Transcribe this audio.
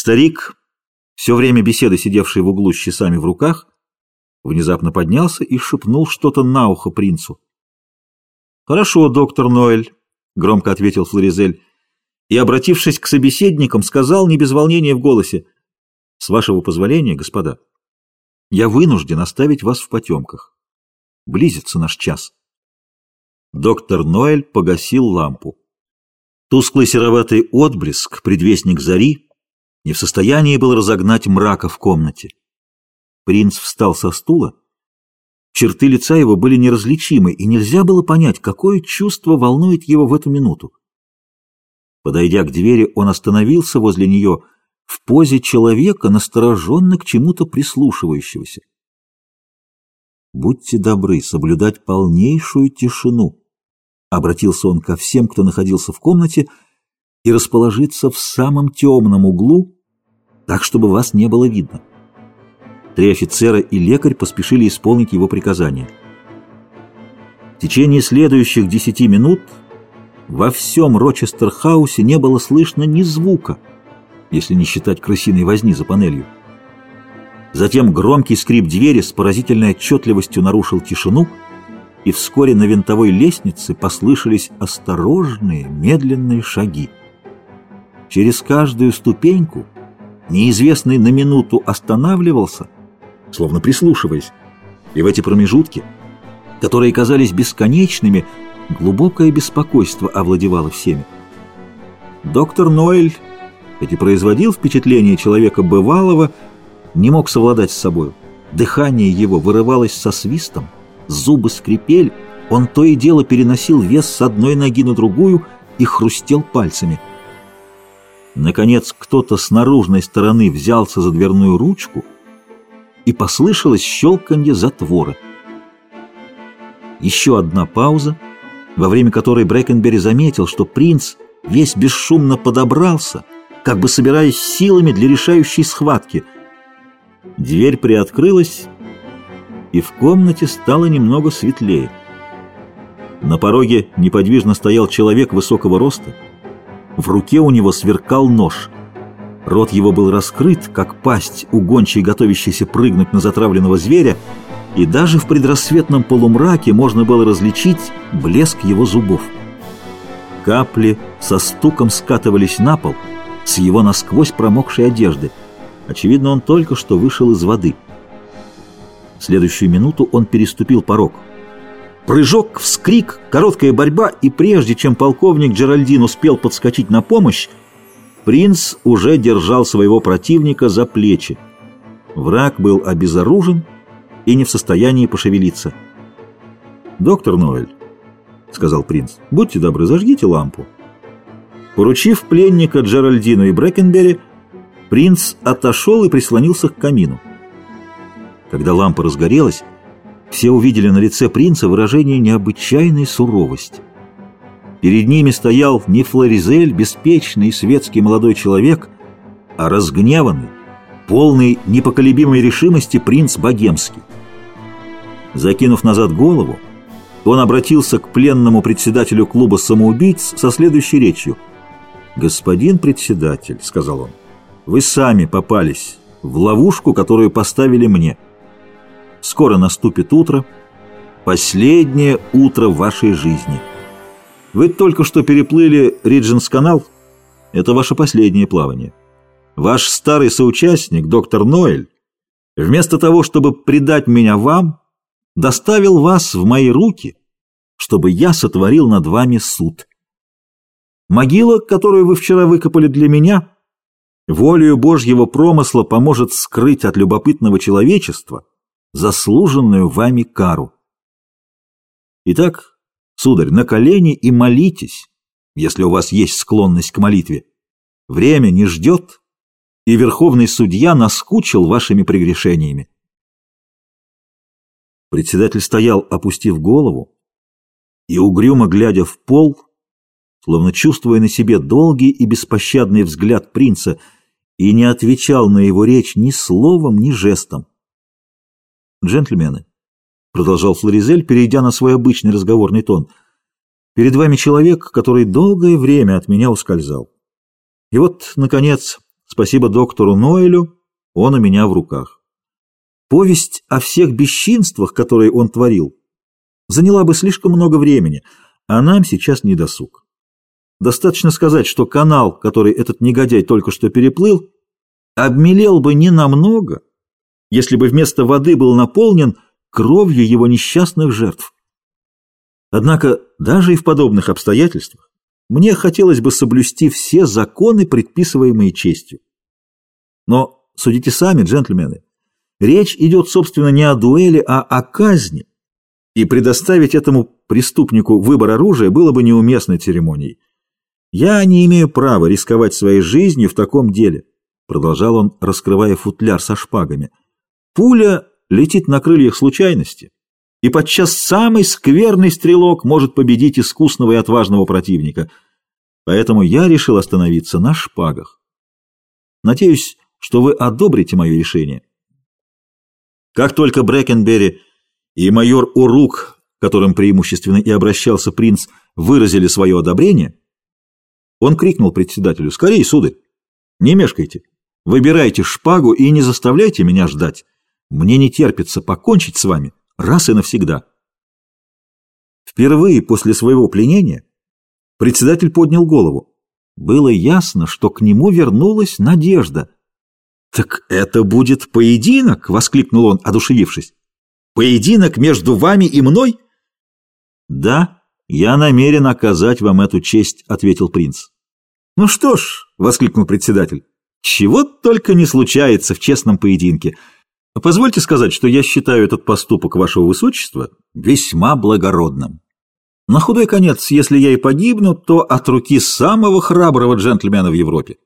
Старик, все время беседы сидевший в углу с часами в руках, внезапно поднялся и шепнул что-то на ухо принцу. «Хорошо, доктор Ноэль», — громко ответил Флоризель, и, обратившись к собеседникам, сказал не без волнения в голосе, «С вашего позволения, господа, я вынужден оставить вас в потемках. Близится наш час». Доктор Ноэль погасил лампу. Тусклый сероватый отблеск, предвестник зари, не в состоянии был разогнать мрака в комнате. Принц встал со стула. Черты лица его были неразличимы, и нельзя было понять, какое чувство волнует его в эту минуту. Подойдя к двери, он остановился возле нее в позе человека, настороженно к чему-то прислушивающегося. «Будьте добры соблюдать полнейшую тишину», — обратился он ко всем, кто находился в комнате, — и расположиться в самом темном углу, так, чтобы вас не было видно. Три офицера и лекарь поспешили исполнить его приказание. В течение следующих десяти минут во всем Рочестер-хаусе не было слышно ни звука, если не считать крысиной возни за панелью. Затем громкий скрип двери с поразительной отчетливостью нарушил тишину, и вскоре на винтовой лестнице послышались осторожные, медленные шаги. Через каждую ступеньку неизвестный на минуту останавливался, словно прислушиваясь, и в эти промежутки, которые казались бесконечными, глубокое беспокойство овладевало всеми. Доктор Ноэль, хоть и производил впечатление человека бывалого, не мог совладать с собою. Дыхание его вырывалось со свистом, зубы скрипели, он то и дело переносил вес с одной ноги на другую и хрустел пальцами – Наконец кто-то с наружной стороны взялся за дверную ручку, и послышалось щелканье затвора. Еще одна пауза, во время которой Брэкенбери заметил, что принц весь бесшумно подобрался, как бы собираясь силами для решающей схватки. Дверь приоткрылась, и в комнате стало немного светлее. На пороге неподвижно стоял человек высокого роста, в руке у него сверкал нож. Рот его был раскрыт, как пасть у гончей, готовящейся прыгнуть на затравленного зверя, и даже в предрассветном полумраке можно было различить блеск его зубов. Капли со стуком скатывались на пол с его насквозь промокшей одежды. Очевидно, он только что вышел из воды. В следующую минуту он переступил порог — Прыжок, вскрик, короткая борьба, и прежде чем полковник Джеральдин успел подскочить на помощь, принц уже держал своего противника за плечи. Враг был обезоружен и не в состоянии пошевелиться. «Доктор Ноэль», — сказал принц, — «будьте добры, зажгите лампу». Поручив пленника Джеральдину и Брэкенбери, принц отошел и прислонился к камину. Когда лампа разгорелась, все увидели на лице принца выражение необычайной суровости. Перед ними стоял не Флоризель, беспечный светский молодой человек, а разгневанный, полный непоколебимой решимости принц Богемский. Закинув назад голову, он обратился к пленному председателю клуба самоубийц со следующей речью. «Господин председатель», — сказал он, — «вы сами попались в ловушку, которую поставили мне». Скоро наступит утро, последнее утро вашей жизни. Вы только что переплыли Риджинс-канал. Это ваше последнее плавание. Ваш старый соучастник, доктор Ноэль, вместо того, чтобы предать меня вам, доставил вас в мои руки, чтобы я сотворил над вами суд. Могила, которую вы вчера выкопали для меня, волею Божьего промысла поможет скрыть от любопытного человечества заслуженную вами кару. Итак, сударь, на колени и молитесь, если у вас есть склонность к молитве. Время не ждет, и верховный судья наскучил вашими прегрешениями. Председатель стоял, опустив голову, и, угрюмо глядя в пол, словно чувствуя на себе долгий и беспощадный взгляд принца, и не отвечал на его речь ни словом, ни жестом. «Джентльмены», — продолжал Флоризель, перейдя на свой обычный разговорный тон, — «перед вами человек, который долгое время от меня ускользал. И вот, наконец, Спасибо доктору Ноэлю, он у меня в руках. Повесть о всех бесчинствах, которые он творил, заняла бы слишком много времени, а нам сейчас не досуг. Достаточно сказать, что канал, который этот негодяй только что переплыл, обмелел бы не намного, если бы вместо воды был наполнен кровью его несчастных жертв. Однако даже и в подобных обстоятельствах мне хотелось бы соблюсти все законы, предписываемые честью. Но судите сами, джентльмены, речь идет, собственно, не о дуэли, а о казни, и предоставить этому преступнику выбор оружия было бы неуместной церемонией. «Я не имею права рисковать своей жизнью в таком деле», продолжал он, раскрывая футляр со шпагами. «Пуля летит на крыльях случайности, и подчас самый скверный стрелок может победить искусного и отважного противника. Поэтому я решил остановиться на шпагах. Надеюсь, что вы одобрите мое решение». Как только Брэкенберри и майор Урук, которым преимущественно и обращался принц, выразили свое одобрение, он крикнул председателю, «Скорей, сударь! Не мешкайте! Выбирайте шпагу и не заставляйте меня ждать! Мне не терпится покончить с вами раз и навсегда!» Впервые после своего пленения председатель поднял голову. Было ясно, что к нему вернулась надежда. «Так это будет поединок!» — воскликнул он, одушевившись. «Поединок между вами и мной?» «Да», «Я намерен оказать вам эту честь», — ответил принц. «Ну что ж», — воскликнул председатель, — «чего только не случается в честном поединке. Позвольте сказать, что я считаю этот поступок вашего высочества весьма благородным. На худой конец, если я и погибну, то от руки самого храброго джентльмена в Европе».